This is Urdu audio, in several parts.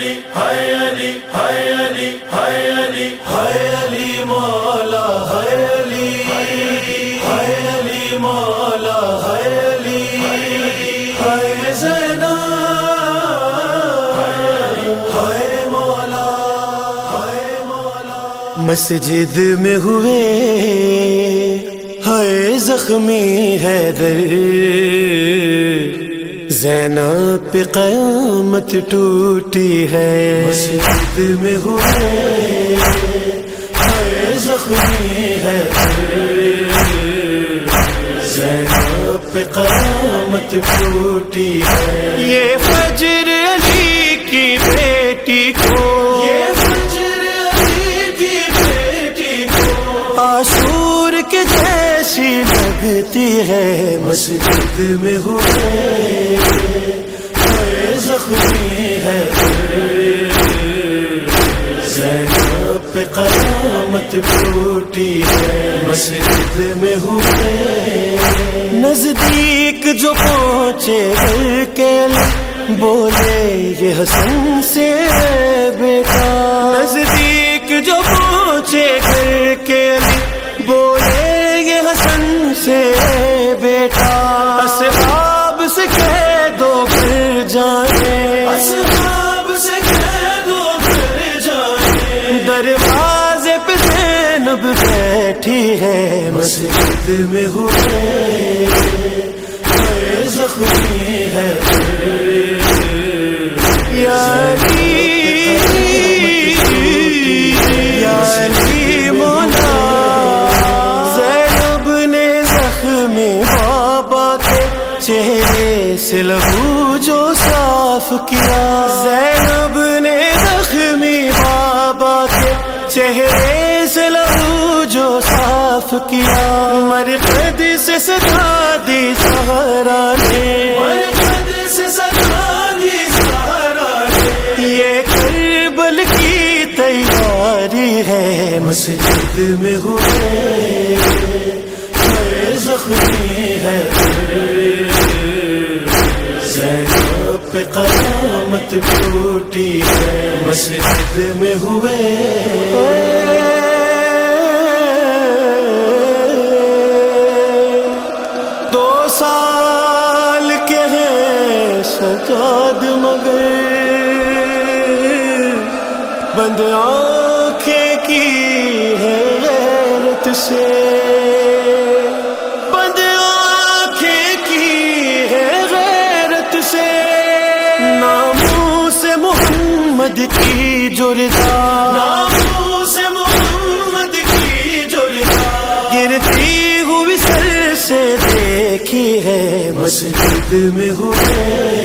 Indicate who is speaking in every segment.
Speaker 1: علی علی علی علی علی مولا علی علی مولا علی زینا مولا مولا۔ مسجد میں ہوئے ہائے زخمی ہے در زینب پہ قیامت ٹوٹی ہے۔ مسجد میں ہوئے زخمی ہے زینب پہ قیامت ٹوٹی ہے۔ یہ فجر علی کی بیٹی کو۔ یہ فجر علی کی بیٹی کو۔ آشور کے جیسی لگتی ہے، مسجد میں ہوئے زخمی ہے۔ زینب پہ قیامت ٹوٹی ہے، مسجد میں ہوئے۔ نزدیک جو پہنچے گھر کے بولے یہ حسن سے بیٹا۔ نزدیک ہے مسجد میں ہوئے زخمی ہے یاری یاری مولا، زینب نے زخمی بابا کے چہرے سے لہو جو صاف کیا۔ زینب کیا۔ مرقد سے سدا دی سہارا نے مرقد سے سدا دی سہارا نے یہ کربل کی تیاری ہے۔ مسجد میں ہوئے۔ زخمی ہے۔ پہ قیامت ٹوٹی ہے۔ مسجد میں ہوئے۔ سجاد بند آنکھیں کی ہے غیرت سے۔ بند آنکھیں کی ہے غیرت سے۔ ناموں سے محمد کی جردا ناموں سے محمد کی جردا گرتی ہوئی سر سے دیکھی ہے مسجد میں ہوئے۔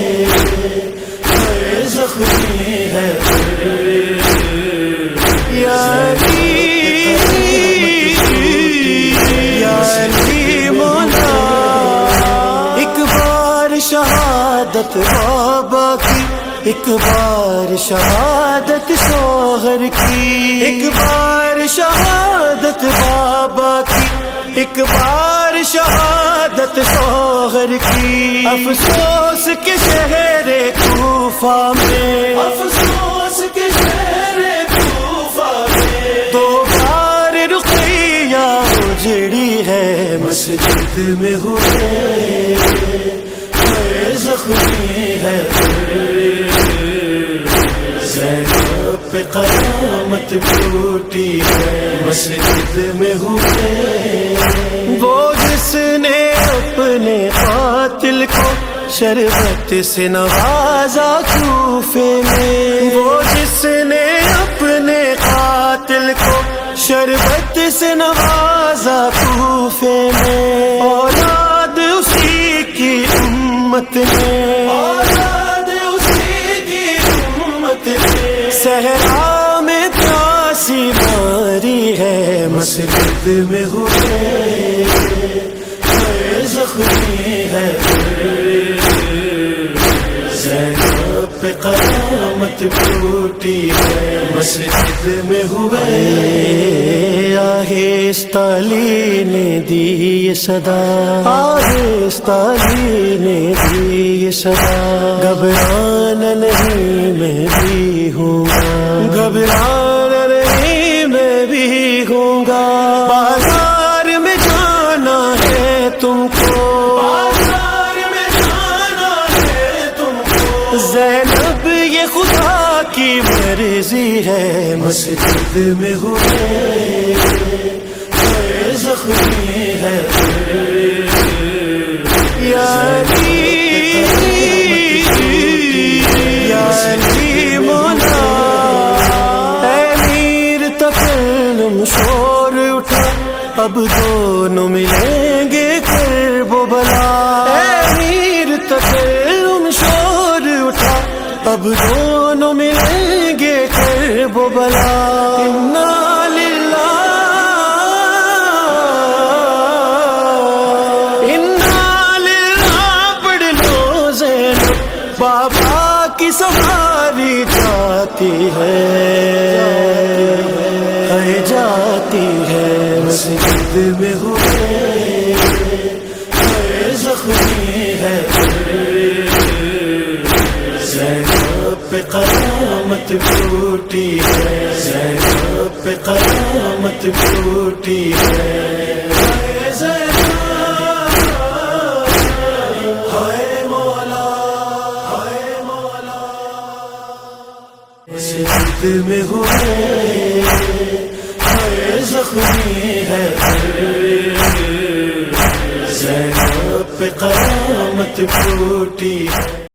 Speaker 1: شہادت بابا کی ایک بار شہادت شوہر کی ایک بار شہادت بابا کی۔ ایک بار شہادت شوہر کی افسوس کے شہر کوفہ میں۔ افسوس کے شہر کوفہ میں۔ دو بار رقیہ اجڑی ہے مسجد میں ہوئے۔ زخمی ہے۔ پہ قیامت ٹوٹی ہے۔ مسجد میں ہوئے۔ شربت سے نوازا کوفے میں۔ وہ جس نے اپنے قاتل کو شربت سے نوازا کوفے میں۔ اولاد اسی کی امت میں۔ اولاد اسی کی امت میں۔ صحرا میں پیاسی ماری ہے، مسجد میں ہوئے زخمی ہے۔ پہ قیامت ٹوٹی ہے۔ مسجد میں ہوئے
Speaker 2: آہستالی نے دی یہ صدا۔ آہستالی نے دی یہ صدا۔ گھبرانا زینب، یہ خدا کی مرضی ہے۔
Speaker 1: مسجد میں ہوئے زخمی ہے۔
Speaker 2: یعنی یعنی مولا۔ اے میر تکلم شور اٹھا۔ اب دونوں ملیں گے کر وہ بلا۔ اب دونوں ملیں گے کر وہ بلا۔ انا للہ انا للہ پڑھ لو بابا کی سواری جاتی ہے۔ جاتی ہے۔
Speaker 1: مسجد میں ہوئے قیامت ٹوٹی ہے، زینب پہ قیامت ٹوٹی ہے۔ اے میں ہوئے زخمی ہے زینب پہ قیامت ٹوٹی ہے۔